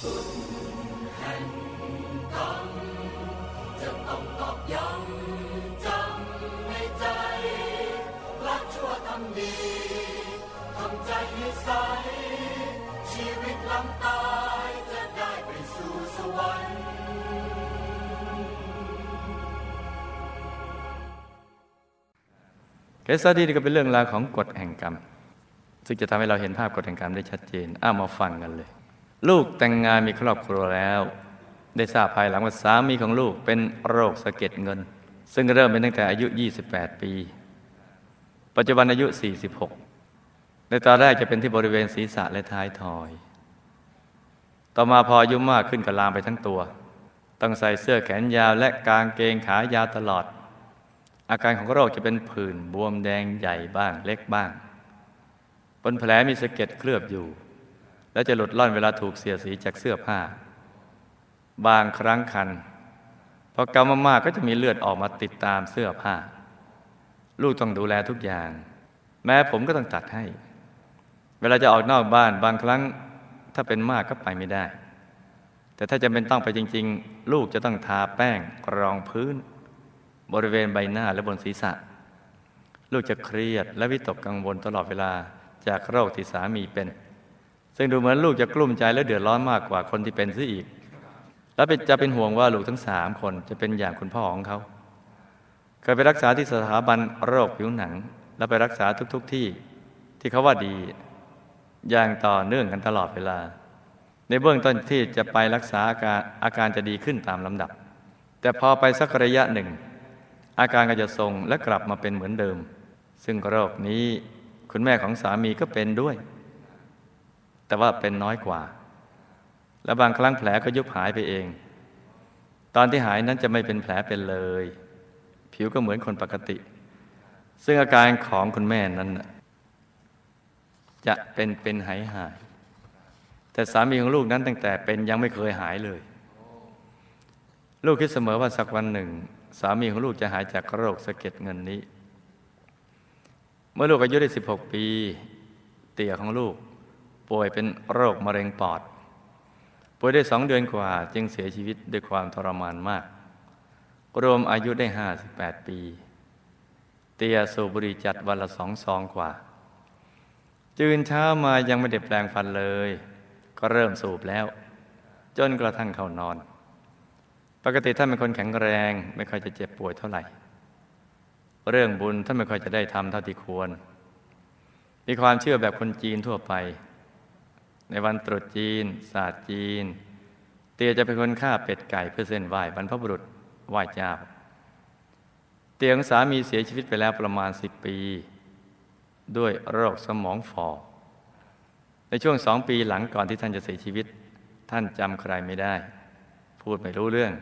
เคสตี้นี่ก็เป็นเรื่องราวของกฎแห่งกรรม ซึ่งจะทำให้เราเห็นภาพกฎแห่งกรรมได้ชัดเจน อ้ามาฟังกันเลย ลูกแต่งงานมีครอบครัวแล้ว ได้ทราบภายหลังว่าสามีของลูกเป็นโรคสะเก็ดเงิน ซึ่งเริ่มเป็นตั้งแต่อายุ 28 ปี ปัจจุบันอายุ 46 ในตอนแรกจะเป็นที่บริเวณศีรษะและท้ายทอย ต่อมาพออายุมากขึ้นก็ลามไปทั้งตัว ต้องใส่เสื้อแขนยาวและกางเกงขายาวตลอด อาการของโรคจะเป็นผื่นบวมแดงใหญ่บ้างเล็กบ้าง บนแผลมีสะเก็ดเคลือบอยู่ และจะหลุดล่อนเวลาถูกเสียสีจากเสื้อผ้า บางครั้งคันพอกำมากๆก็จะมีเลือดออกมาติดตามเสื้อผ้า ลูกต้องดูแลทุกอย่าง แม้ผมก็ต้องตัดให้ เวลาจะออกนอกบ้านบางครั้งถ้าเป็นมากก็ไปไม่ได้ แต่ถ้าจะเป็นต้องไปจริง ๆ ลูกจะต้องทาแป้งรองพื้น บริเวณใบหน้าและบนศีรษะ ลูกจะเครียดและวิตกกังวลตลอดเวลาจากโรคที่สามีเป็น ซึ่งดูเหมือนลูกจะกลุ้มใจและเดือดร้อนมากกว่าคนที่เป็นซะอีก และจะเป็นห่วงว่าลูกทั้งสามคนจะเป็นอย่างคุณพ่อของเขาเคยไปรักษาที่สถาบันโรคผิวหนัง และไปรักษาทุกๆทที่ที่เขาว่าดี อย่างต่อเนื่องกันตลอดเวลา ในเบื้องต้นที่จะไปรักษาอาการอาการจะดีขึ้นตามลำดับ แต่พอไปสักระยะหนึ่ง อาการก็จะทรงและกลับมาเป็นเหมือนเดิม ซึ่งโรคนี้คุณแม่ของสามีก็เป็นด้วย แต่ว่าเป็นน้อยกว่า และบางครั้งแผลก็ยุบหายไปเอง ตอนที่หายนั้นจะไม่เป็นแผลเป็นเลย ผิวก็เหมือนคนปกติ ซึ่งอาการของคุณแม่นั้นจะเป็นเป็นหายหาย แต่สามีของลูกนั้นตั้งแต่เป็นยังไม่เคยหายเลย ลูกคิดเสมอว่าสักวันหนึ่ง สามีของลูกจะหายจากโรคสะเก็ดเงินนี้ เมื่อลูกอายุได้ 16 ปี เตี่ยของลูก ป่วยเป็นโรคมะเร็งปอด ป่วยได้สองเดือนกว่า จึงเสียชีวิตด้วยความทรมานมาก รวมอายุได้ 58 ปี เตียสูบบุรีจัดวันละสองซองกว่า จืนเช้ามายังไม่ได้แปลงฟันเลย ก็เริ่มสูบแล้ว จนกระทั่งเข้านอน ปกติท่านเป็นคนแข็งแรงไม่ค่อยจะเจ็บป่วยเท่าไหร่ เรื่องบุญท่านไม่ค่อยจะได้ทำเท่าที่ควร มีความเชื่อแบบคนจีนทั่วไป ในวันตรุษจีน ศาสตร์จีน เตียจะเป็นคนฆ่าเป็ดไก่เพื่อเส้นไหว้บรรพบุรุษไหว้เจ้า เตียของสามีเสียชีวิตไปแล้วประมาณสิบปี ด้วยโรคสมองฝ่อในช่วงสองปีหลังก่อนที่ท่านจะเสียชีวิต ท่านจำใครไม่ได้ พูดไม่รู้เรื่อง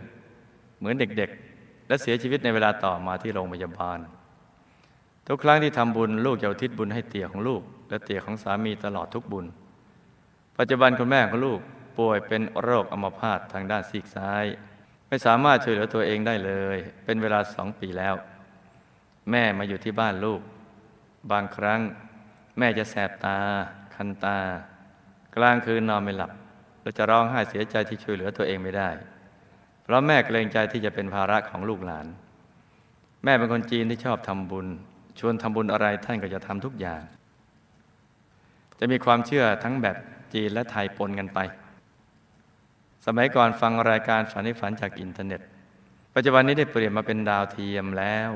เหมือนเด็กๆ และเสียชีวิตในเวลาต่อมาที่โรงพยาบาล ทุกครั้งที่ทำบุญลูกจะอุทิศบุญให้เตี่ยของลูก และเตี่ยของสามีตลอดทุกบุญ ปัจจุบันคุณแม่ของลูกป่วยเป็นโรคอัมพาตทางด้านซีกซ้าย ไม่สามารถช่วยเหลือตัวเองได้เลย เป็นเวลาสองปีแล้ว แม่มาอยู่ที่บ้านลูก บางครั้งแม่จะแสบตา คันตา กลางคืนนอนไม่หลับเราจะร้องไห้เสียใจที่ช่วยเหลือตัวเองไม่ได้ เพราะแม่เกรงใจที่จะเป็นภาระของลูกหลาน แม่เป็นคนจีนที่ชอบทำบุญ ชวนทำบุญอะไรท่านก็จะทำทุกอย่าง จะมีความเชื่อทั้งแบบ จีนและไทยปนกันไป สมัยก่อนฟังรายการฝันให้ฝันจากอินเทอร์เน็ต ปัจจุบันนี้ได้เปลี่ยนมาเป็นดาวเทียมแล้ว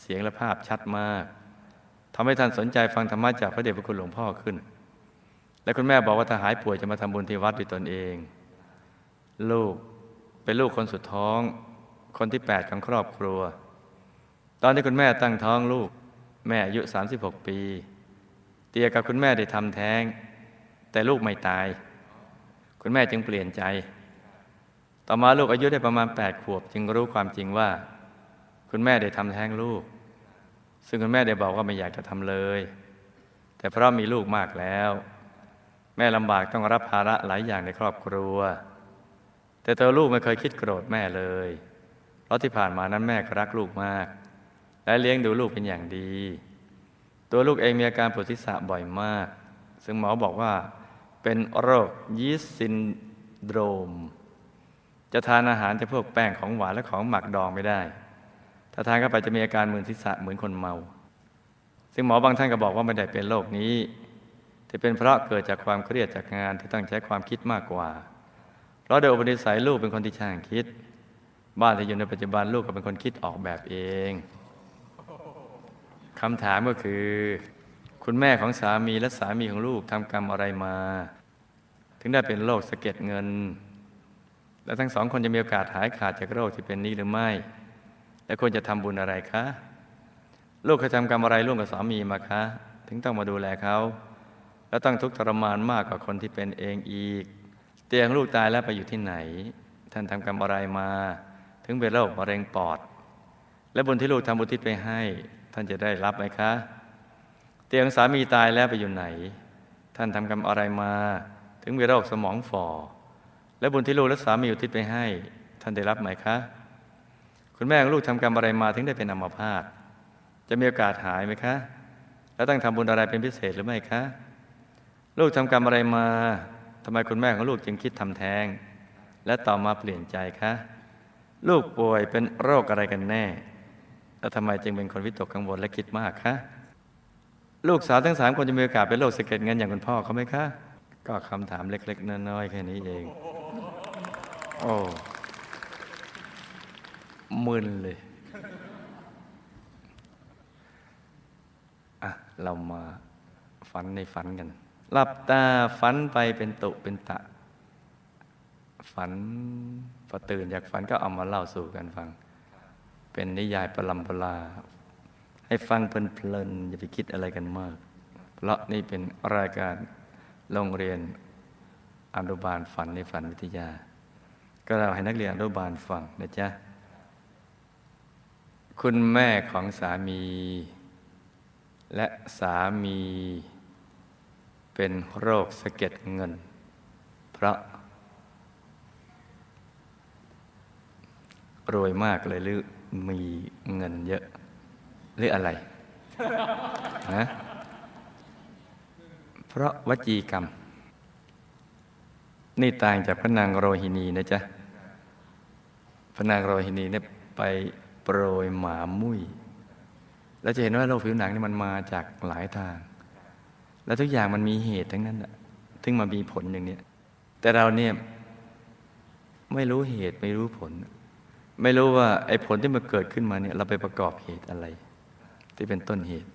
เสียงและภาพชัดมากทำให้ท่านสนใจฟังธรรมะจากพระเดชพระคุณหลวงพ่อขึ้น และคุณแม่บอกว่าถ้าหายป่วยจะมาทำบุญที่วัดด้วยตนเอง ลูกเป็นลูกคนสุดท้อง คนที่แปดของครอบครัว ตอนที่คุณแม่ตั้งท้องลูก แม่อายุ 36 ปี เตียกับคุณแม่ได้ทำแท้ง แต่ลูกไม่ตาย คุณแม่จึงเปลี่ยนใจ ต่อมาลูกอายุได้ประมาณ 8 ขวบ จึงรู้ความจริงว่า คุณแม่ได้ทำแท้งลูก ซึ่งคุณแม่ได้บอกว่าไม่อยากจะทำเลย แต่เพราะมีลูกมากแล้ว แม่ลำบากต้องรับภาระหลายอย่างในครอบครัว แต่ตัวลูกไม่เคยคิดโกรธแม่เลย เพราะที่ผ่านมานั้นแม่รักลูกมาก และเลี้ยงดูลูกเป็นอย่างดี ตัวลูกเองมีอาการปวดศีรษะบ่อยมากซึ่งหมอบอกว่า เป็นโรคยีสต์ซินโดรม จะทานอาหารจะพวกแป้งของหวานและของหมักดองไม่ได้ ถ้าทานเข้าไปจะมีอาการมึนทิศะเหมือนคนเมา ซึ่งหมอบางท่านก็บอกว่าไม่ได้เป็นโรคนี้ที่เป็นเพราะเกิดจากความเครียดจากงานที่ต้องใช้ความคิดมากกว่า เพราะโดยอุปนิสัยลูกเป็นคนที่ช่างคิด บ้านที่อยู่ในปัจจุบันลูกก็เป็นคนคิดออกแบบเองคำถามก็คือ คุณแม่ของสามีและสามีของลูกทำกรรมอะไรมา ถึงได้เป็นโรคสะเก็ดเงิน และทั้งสองคนจะมีโอกาสหายขาดจากโรคที่เป็นนี้หรือไม่ และควรจะทำบุญอะไรคะลูกเคยทำกรรมอะไรร่วมกับสามีมาคะ ถึงต้องมาดูแลเขาแล้วต้องทุกข์ทรมานมากกว่าคนที่เป็นเองอีก เตียงลูกตายแล้วไปอยู่ที่ไหน ท่านทำกรรมอะไรมา ถึงเป็นโรคมะเร็งปอด และบุญที่ลูกทำบุญทิศไปให้ ท่านจะได้รับไหมคะ ตียงสามีตายแล้วไปอยู่ไหน ท่านทำกรรมอะไรมา ถึงมีโรคสมองฝ่อ และบุญที่ลูกและสามีอุทิศไปให้ ท่านได้รับไหมคะ คุณแม่ของลูกทำกรรมอะไรมาถึงได้เป็นอัมพาตจะมีโอกาสหายไหมคะ แล้วต้องทำบุญอะไรเป็นพิเศษหรือไม่คะ ลูกทำกรรมอะไรมาทำไมคุณแม่ของลูกจึงคิดทำแท้ง และต่อมาเปลี่ยนใจคะ ลูกป่วยเป็นโรคอะไรกันแน่ แล้วทำไมจึงเป็นคนวิตกกังวลและคิดมากคะ ลูกสาวทั้งสามคนจะมีโอกาสเป็นโรคสะเก็ดเงินอย่างคุณพ่อเขาไหมคะ ก็คำถามเล็ก ๆน้อยๆแค่นี้เอง โอ้มึนเลยอะเรามาฝันในฝันกัน หลับตาฝันไปเป็นตุเป็นตะ ฝันพอตื่นจากฝันก็เอามาเล่าสู่กันฟัง เป็นนิยายประลำปลา ให้ฟังเพลินๆอย่าไปคิดอะไรกันมาก เพราะนี่เป็นรายการโรงเรียนอนุบาลฝันในฝันวิทยา ก็เราให้นักเรียนอนุบาลฟังนะจ๊ะ คุณแม่ของสามี และสามีเป็นโรคสะเก็ดเงิน เพราะ รวยมากเลยหรือมีเงินเยอะ หรืออะไรฮะเพราะวจีกรรม นี่ต่างจากพระนางโรหินีนะจ๊ะพระนางโรหินีเนี่ยไปโปรยหมามุ้ยแล้วจะเห็นว่าโรคผิวหนังนี่มันมาจากหลายทาง แล้วทุกอย่างมันมีเหตุทั้งนั้นแหะถึงมามีผลอย่างนี้แต่เราเนี่ยไม่รู้เหตุไม่รู้ผล ไม่รู้ว่าไอ้ผลที่มันเกิดขึ้นมาเนี่ย เราไปประกอบเหตุอะไร ที่เป็นต้นเหตุ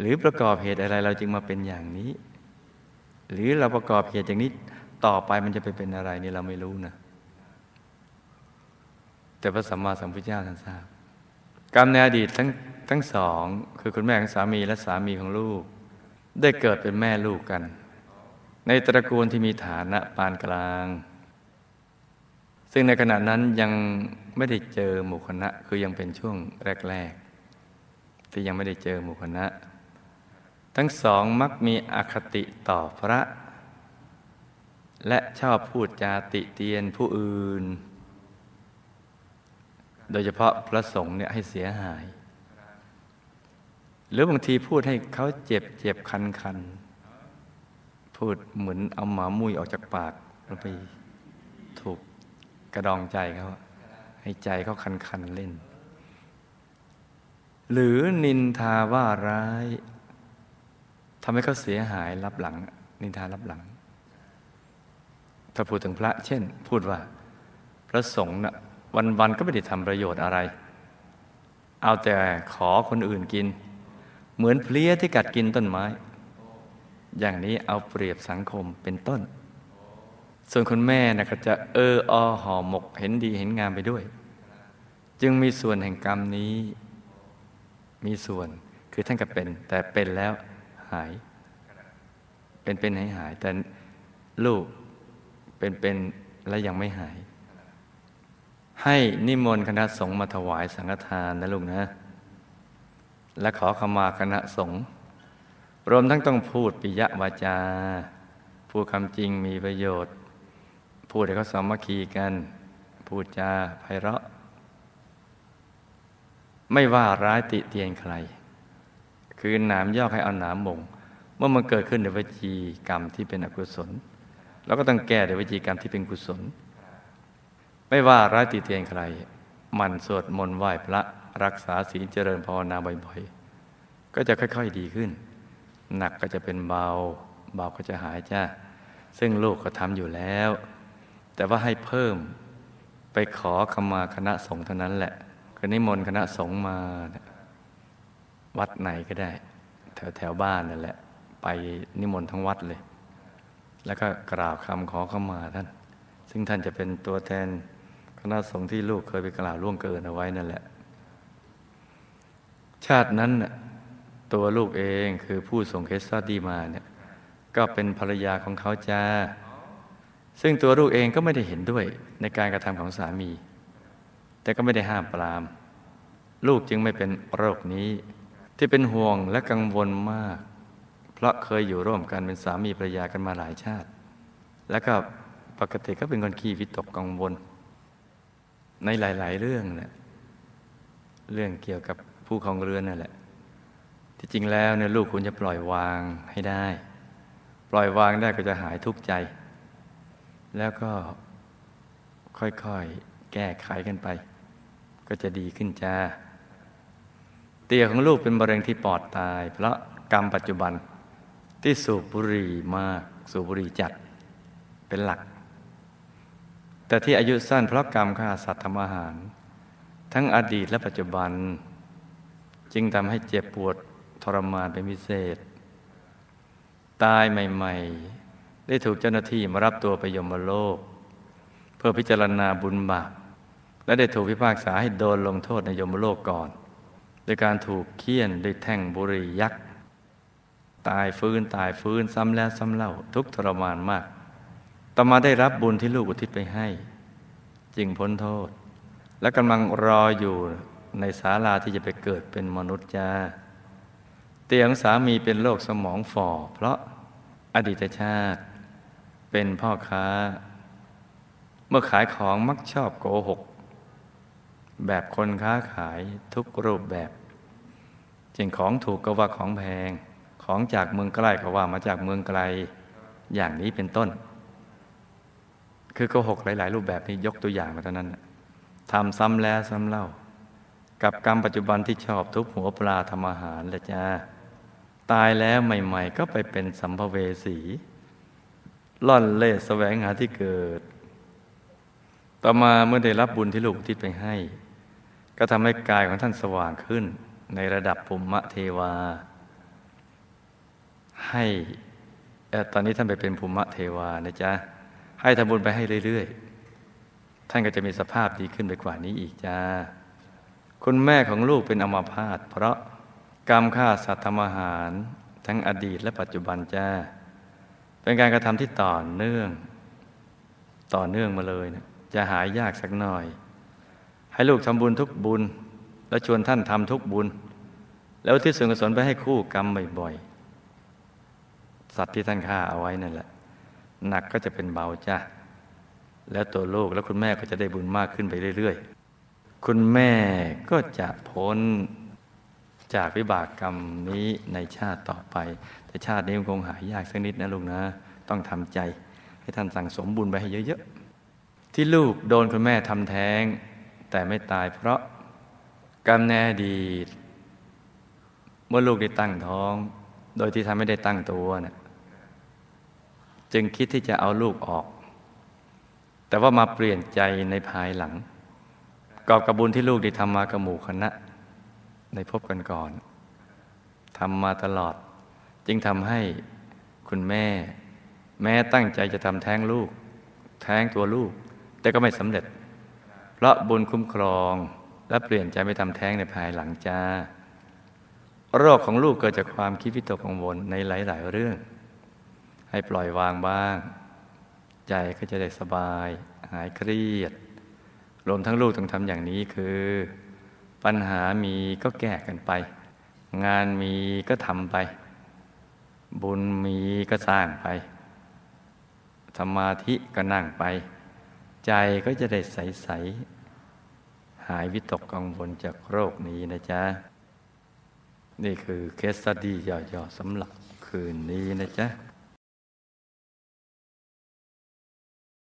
หรือประกอบเหตุอะไรเราจึงมาเป็นอย่างนี้ หรือเราประกอบเหตุอย่างนี้ต่อไปมันจะไปเป็นอะไรนี่เราไม่รู้นะแต่พระสัมมาสัมพุทธเจ้าท่านทราบ กรรมในอดีตทั้งทั้งสอง คือคุณแม่ของสามีและสามีของลูก ได้เกิดเป็นแม่ลูกกัน ในตระกูลที่มีฐานะปานกลาง ซึ่งในขณะนั้นยังไม่ได้เจอหมู่คณะคือยังเป็นช่วงแรก ๆ ที่ยังไม่ได้เจอหมู่คณะ ทั้งสองมักมีอคติต่อพระ และชอบพูดจาติเตียนผู้อื่น โดยเฉพาะพระสงฆ์เนี่ยให้เสียหาย หรือบางทีพูดให้เขาเจ็บเจ็บคันคันพูดเหมือนเอาหมามุยออกจากปากแล้วไปถูกกระดองใจเขาให้ใจเขาคันคันเล่น หรือนินทาว่าร้ายทำให้เขาเสียหายรับหลัง นินทารับหลัง ถ้าพูดถึงพระ เช่น พูดว่า พระสงฆ์นะ่ะวันๆก็ไม่ได้ทำประโยชน์อะไร เอาแต่ขอคนอื่นกิน เหมือนเพลี้ยที่กัดกินต้นไม้ อย่างนี้เอาเปรียบสังคมเป็นต้น ส่วนคุณแม่นะก็จะเอออห่อหมกเห็นดีเห็นงามไปด้วย จึงมีส่วนแห่งกรรมนี้ มีส่วนคือท่านก็เป็น แต่เป็นแล้วหาย เป็นเป็นหายหาย แต่ลูกเป็นเป็นและยังไม่หาย ให้นิมนต์คณะสงฆ์มาถวายสังฆทานนะลูกนะ และขอขมาคณะสงฆ์รวมทั้งต้องพูดปิยวาจา พูดคำจริงมีประโยชน์ พูดให้เขาสามัคคีกัน พูดจาไพเราะ ไม่ว่าร้ายติเตียนใคร คือหนามยอกให้เอาหนามบ่งเมื่อมันเกิดขึ้นในวจีกรรมที่เป็นอกุศลเราก็ต้องแก้ด้วยวิธีกรรมที่เป็นกุศล ไม่ว่าร้ายติเตียนใคร มันสวดมนต์ไหว้พระรักษาศีลเจริญภาวนาบ่อยๆ ก็จะค่อย ๆดีขึ้น หนักก็จะเป็นเบา เบาก็จะหายจ้าซึ่งลูกก็ทำอยู่แล้ว แต่ว่าให้เพิ่มไปขอขมาคณะสงฆ์เท่านั้นแหละ็นิมนต์คณะสงฆ์มา วัดไหนก็ได้ แถวแถวบ้านนั่นแหละ ไปนิมนต์ทั้งวัดเลย แล้วก็กราบคำขอเข้ามาท่าน ซึ่งท่านจะเป็นตัวแทนคณะสงฆ์ที่ลูกเคยไปกล่าวล่วงเกินเอาไว้นั่นแหละ ชาตินั้นตัวลูกเองคือผู้ส่งเคสซาดีมาเนี่ยก็เป็นภรรยาของเขาจ้า ซึ่งตัวลูกเองก็ไม่ได้เห็นด้วยในการกระทำของสามี แต่ก็ไม่ได้ห้ามปราม ลูกจึงไม่เป็นโรคนี้ ที่เป็นห่วงและกังวลมาก เพราะเคยอยู่ร่วมกันเป็นสามีภรรยากันมาหลายชาติ แล้วก็ปกติก็เป็นคนขี้วิตกกังวล ในหลาย ๆ เรื่องแหละเรื่องเกี่ยวกับผู้ครองเรือนนั่นแหละ ที่จริงแล้วเนี่ยลูกคุณจะปล่อยวางให้ได้ ปล่อยวางได้ก็จะหายทุกข์ใจ แล้วก็ค่อยๆแก้ไขกันไป ก็จะดีขึ้นจ้า เตียของลูกเป็นมะเร็งที่ปอดตาย เพราะกรรมปัจจุบันที่สูบบุหรี่มากสูบบุหรี่จัดเป็นหลัก แต่ที่อายุสั้นเพราะกรรมฆ่าสัตว์ทำอาหาร ทั้งอดีตและปัจจุบัน จึงทำให้เจ็บปวดทรมานเป็นพิเศษ ตายใหม่ ๆ ได้ถูกเจ้าหน้าที่มารับตัวไปยมโลก เพื่อพิจารณาบุญบาป และได้ถูกพิพากษาให้โดนลงโทษในยมโลกก่อน โดยการถูกเคี่ยนด้วยแท่งบุรียักษ์ ตายฟื้นตายฟื้นซ้ำแล้วซ้ำเล่าทุกทรมานมาก ต่อมาได้รับบุญที่ลูกอุทิศไปให้ จึงพ้นโทษ และกำลังรออยู่ในศาลาที่จะไปเกิดเป็นมนุษย์จ้า เตียงสามีเป็นโรคสมองฝ่อ เพราะอดีตชาติ เป็นพ่อค้า เมื่อขายของมักชอบโกหก แบบคนค้าขายทุกรูปแบบจึงของถูกก็ว่าของแพง ของจากเมืองใกล้ก็ว่ามาจากเมืองไกลอย่างนี้เป็นต้น คือโกหกหลาย ๆ รูปแบบนี้ยกตัวอย่างมาเท่านั้นทำซ้ำแล้วซ้ำเล่า กับกรรมปัจจุบันที่ชอบทุบหัวปลาทำอาหารและจ้าตายแล้วใหม่ ๆ ก็ไปเป็นสัมภเวสีล่อนเล่แสวงหาที่เกิด ต่อมาเมื่อได้รับบุญที่ลูกทิศไปให้ ก็ทำให้กายของท่านสว่างขึ้น ในระดับภูมิเทวา ให้ตอนนี้ท่านไปเป็นภูมิเทวานะจ๊ะ ให้ทำบุญไปให้เรื่อยๆ ท่านก็จะมีสภาพดีขึ้นไปกว่านี้อีกจ้า คุณแม่ของลูกเป็นอมาพาตเพราะกรรมฆ่าสัตว์ทำอาหาร ทั้งอดีตและปัจจุบันจ้า เป็นการกระทำที่ต่อเนื่อง ต่อเนื่องมาเลยนะจะหายยากสักหน่อย ให้ลูกทำบุญทุกบุญ แล้วชวนท่านทำทุกบุญ แล้วที่ส่วนกุศลไปให้คู่กรรมบ่อยๆสัตว์ที่ท่านฆ่าเอาไว้นั่นแหละหนักก็จะเป็นเบาจ้าแล้วตัวลูกและคุณแม่ก็จะได้บุญมากขึ้นไปเรื่อยๆ คุณแม่ก็จะพ้นจากวิบากกรรมนี้ในชาติต่อไป แต่ชาตินี้คงหายากสักนิดนะลูกนะ ต้องทำใจ ให้ท่านสั่งสมบุญไปให้เยอะๆ ที่ลูกโดนคุณแม่ทำแท้ง แต่ไม่ตายเพราะกรรมแน่ดีเมื่อลูกได้ตั้งท้อง โดยที่ทำไม่ได้ตั้งตัวนะ่ะจึงคิดที่จะเอาลูกออก แต่ว่ามาเปลี่ยนใจในภายหลัง กอบกับบุญที่ลูกได้ทำมากับหมู่คณะ ในพบกันก่อนทำมาตลอด จึงทำให้คุณแม่ แม้ตั้งใจจะทำแท้งลูก แท้งตัวลูก แต่ก็ไม่สำเร็จ เพราะบุญคุ้มครองและเปลี่ยนใจไม่ทำแท้งในภายหลังจ้า โรคของลูกเกิดจากความคิดวิตกกังวลในหลาย ๆ เรื่อง ให้ปล่อยวางบ้าง ใจก็จะได้สบาย หายเครียด รวมทั้งลูกต้องทำอย่างนี้คือ ปัญหามีก็แก้กันไป งานมีก็ทำไป บุญมีก็สร้างไปสมาธิก็นั่งไป ใจก็จะได้ใส ๆ หายวิตกกังวลจากโรคนี้นะจ๊ะ นี่คือเคสตดีย่อๆสำหรับคืนนี้นะจ๊ะ